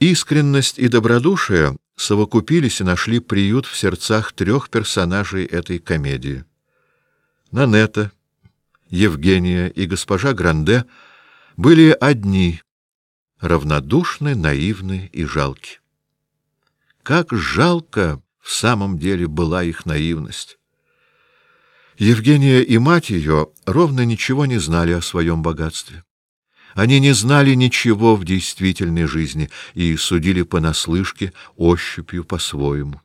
Искренность и добродушие совокупились и нашли приют в сердцах трех персонажей этой комедии. Нанета, Евгения и госпожа Гранде были одни, равнодушны, наивны и жалки. Как жалко в самом деле была их наивность! Евгения и мать ее ровно ничего не знали о своем богатстве. Они не знали ничего в действительной жизни и судили понаслышке, ощупью по-своему.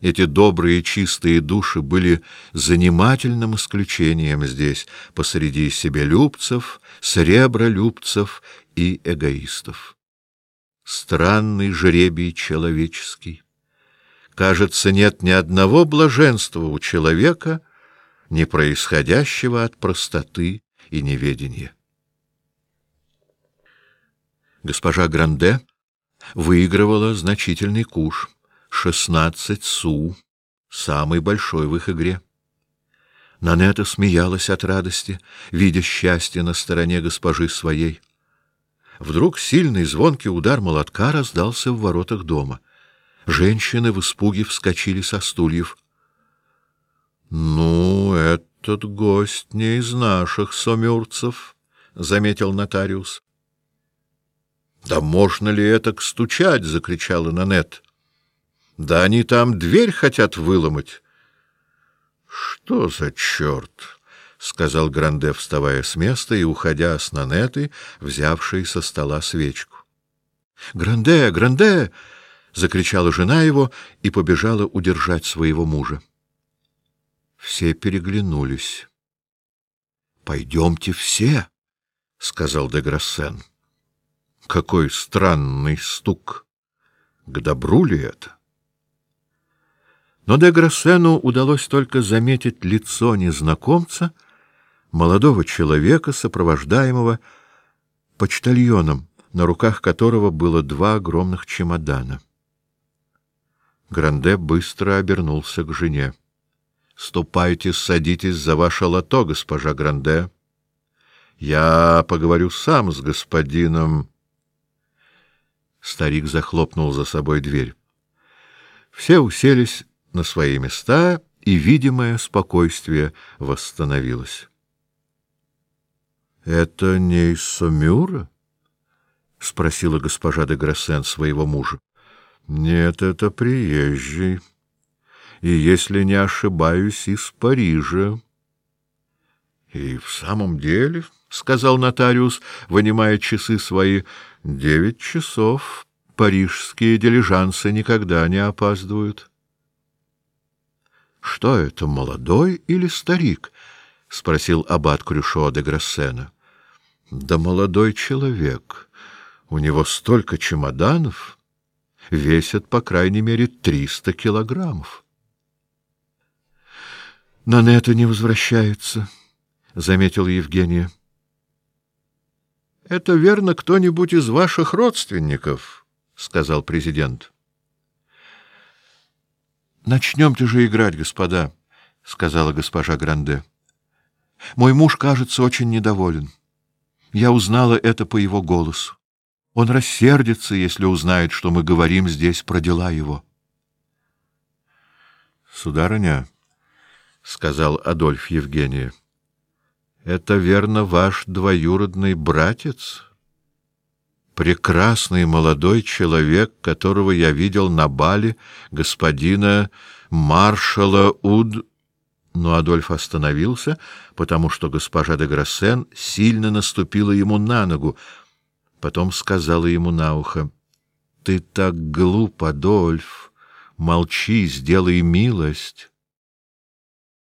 Эти добрые чистые души были занимательным исключением здесь, посреди себелюбцев, сребролюбцев и эгоистов. Странный жребий человеческий. Кажется, нет ни одного блаженства у человека, не происходящего от простоты и неведения. Госпожа Гранде выигрывала значительный куш — шестнадцать су, самый большой в их игре. Нанета смеялась от радости, видя счастье на стороне госпожи своей. Вдруг сильный звонкий удар молотка раздался в воротах дома. Женщины в испуге вскочили со стульев. — Ну, этот гость не из наших сомюрцев, — заметил нотариус. Да можно ли это стучать? закричала Нанет. Да они там дверь хотят выломать. Что за черт? сказал Гранде, вставая с места и уходя с Нанетой, взявшей со стола свечку. Гранде, Гранде! закричала жена его и побежала удержать своего мужа. Все переглянулись. Пойдемте все, сказал де Грассен. Какой странный стук! К добру ли это? Но де Грассену удалось только заметить лицо незнакомца, молодого человека, сопровождаемого почтальоном, на руках которого было два огромных чемодана. Гранде быстро обернулся к жене. — Ступайте, садитесь за ваше лото, госпожа Гранде. Я поговорю сам с господином... Старик захлопнул за собой дверь. Все уселись на свои места, и видимое спокойствие восстановилось. — Это не из Сомюра? — спросила госпожа де Грассен своего мужа. — Нет, это приезжий. И, если не ошибаюсь, из Парижа. — И в самом деле, — сказал нотариус, вынимая часы свои, — девять часов. Парижские дилижансы никогда не опаздывают. — Что это, молодой или старик? — спросил аббат Крюшо де Грассена. — Да молодой человек. У него столько чемоданов. Весят, по крайней мере, триста килограммов. — Нанета не возвращается, — заметил Евгения. — это верно кто-нибудь из ваших родственников, сказал президент. Начнемте же играть, господа, сказала госпожа Гранде. Мой муж, кажется, очень недоволен. Я узнала это по его голосу. Он рассердится, если узнает, что мы говорим здесь про дела его. Сударыня, сказал Адольф Евгения. Это верно ваш двоюродный братец, прекрасный молодой человек, которого я видел на бале господина маршала Уд. Но Адольф остановился, потому что госпожа де Грассен сильно наступила ему на ногу. Потом сказала ему на ухо: "Ты так глуп, Адольф, молчи, сделай милость".